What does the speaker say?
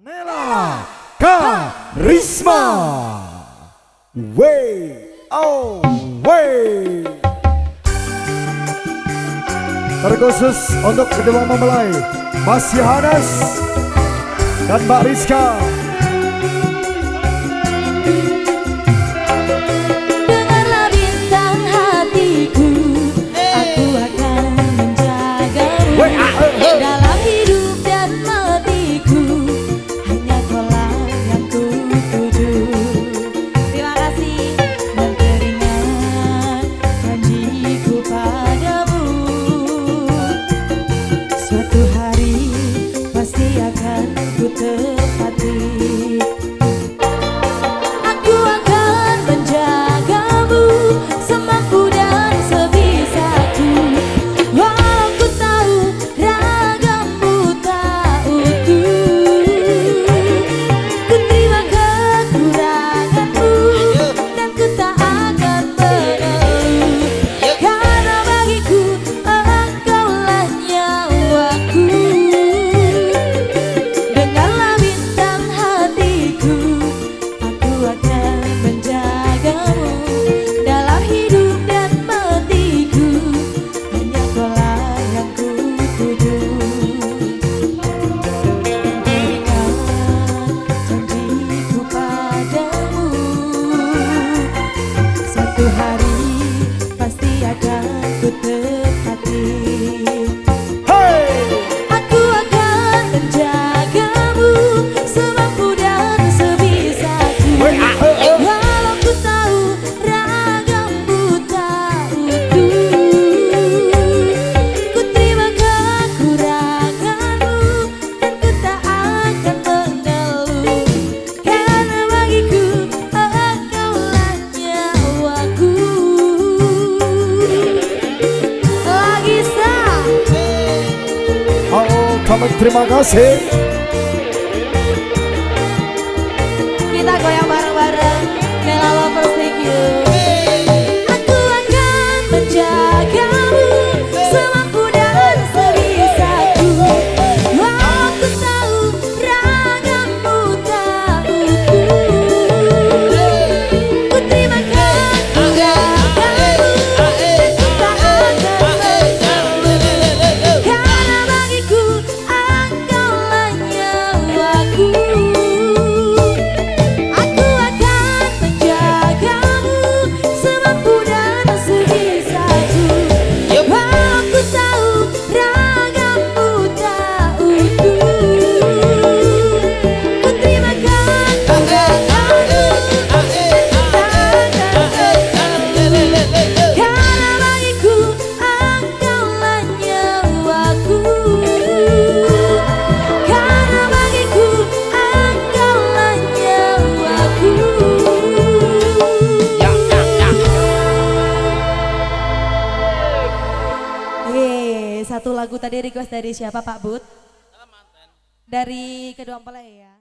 Nela Karisma. Way Oh Way Terkhusus untuk kedua mempelai Mas Yohanes dan Mbak Rizka Selamat terima kasih. Satu lagu tadi request dari siapa Pak Bud? Dari kedua mempelai ya.